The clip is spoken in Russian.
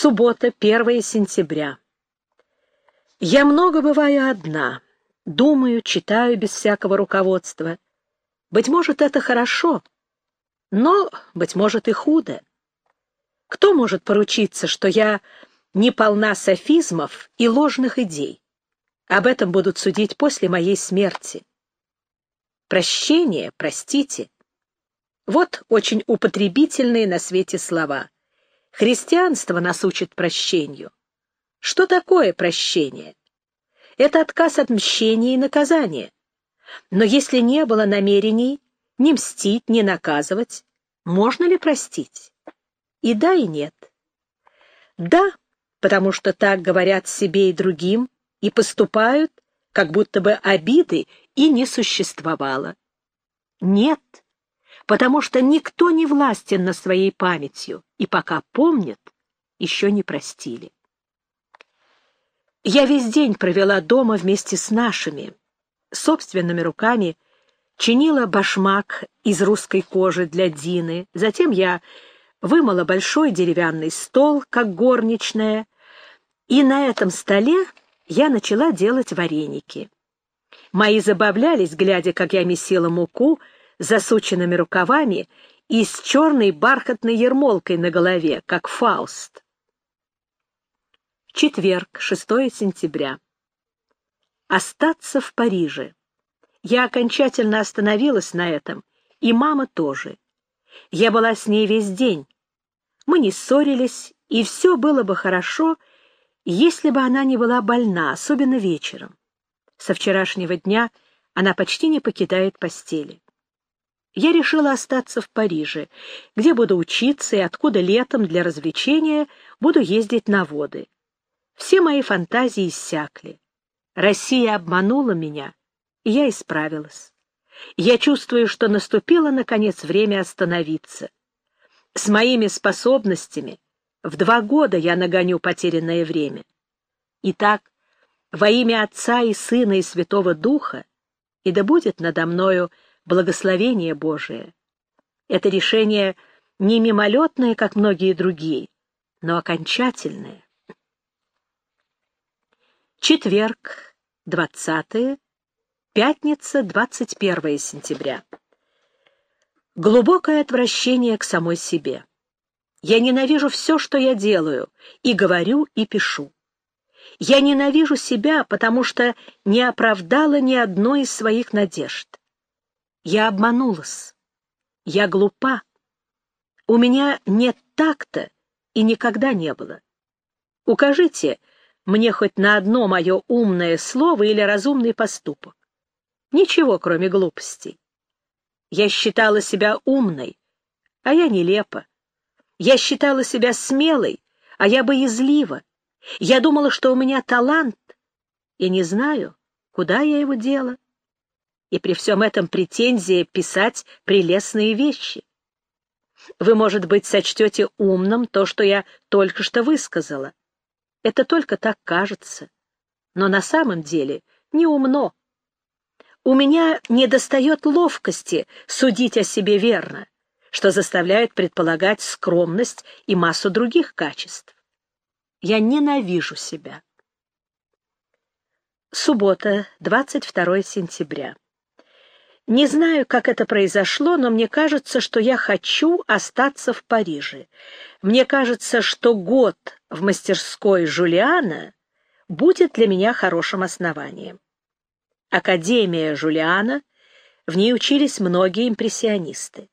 Суббота, 1 сентября. Я много бываю одна, думаю, читаю без всякого руководства. Быть может, это хорошо, но, быть может, и худо. Кто может поручиться, что я не полна софизмов и ложных идей? Об этом будут судить после моей смерти. Прощение, простите. Вот очень употребительные на свете слова. Христианство нас учит прощению. Что такое прощение? Это отказ от мщения и наказания. Но если не было намерений ни мстить, ни наказывать, можно ли простить? И да, и нет. Да, потому что так говорят себе и другим, и поступают, как будто бы обиды и не существовало. Нет, потому что никто не властен над своей памятью, и пока помнят, еще не простили. Я весь день провела дома вместе с нашими, собственными руками чинила башмак из русской кожи для Дины, затем я вымыла большой деревянный стол, как горничная, и на этом столе я начала делать вареники. Мои забавлялись, глядя, как я месила муку засученными рукавами и с черной бархатной ермолкой на голове, как Фауст. Четверг, 6 сентября. Остаться в Париже. Я окончательно остановилась на этом, и мама тоже. Я была с ней весь день. Мы не ссорились, и все было бы хорошо, если бы она не была больна, особенно вечером. Со вчерашнего дня она почти не покидает постели. Я решила остаться в Париже, где буду учиться и откуда летом для развлечения буду ездить на воды. Все мои фантазии иссякли. Россия обманула меня, и я исправилась. Я чувствую, что наступило, наконец, время остановиться. С моими способностями в два года я нагоню потерянное время. Итак, во имя Отца и Сына и Святого Духа, и да будет надо мною благословение Божие. Это решение не мимолетное, как многие другие, но окончательное. Четверг, 20 пятница, 21 сентября. Глубокое отвращение к самой себе. Я ненавижу все, что я делаю, и говорю, и пишу. Я ненавижу себя, потому что не оправдала ни одной из своих надежд. Я обманулась. Я глупа. У меня нет такта и никогда не было. Укажите мне хоть на одно мое умное слово или разумный поступок. Ничего, кроме глупостей. Я считала себя умной, а я нелепа. Я считала себя смелой, а я боязлива. Я думала, что у меня талант, и не знаю, куда я его дела. И при всем этом претензия писать прелестные вещи. Вы, может быть, сочтете умным то, что я только что высказала. Это только так кажется. Но на самом деле не умно. У меня недостает ловкости судить о себе верно что заставляет предполагать скромность и массу других качеств. Я ненавижу себя. Суббота, 22 сентября. Не знаю, как это произошло, но мне кажется, что я хочу остаться в Париже. Мне кажется, что год в мастерской Жулиана будет для меня хорошим основанием. Академия Жулиана, в ней учились многие импрессионисты.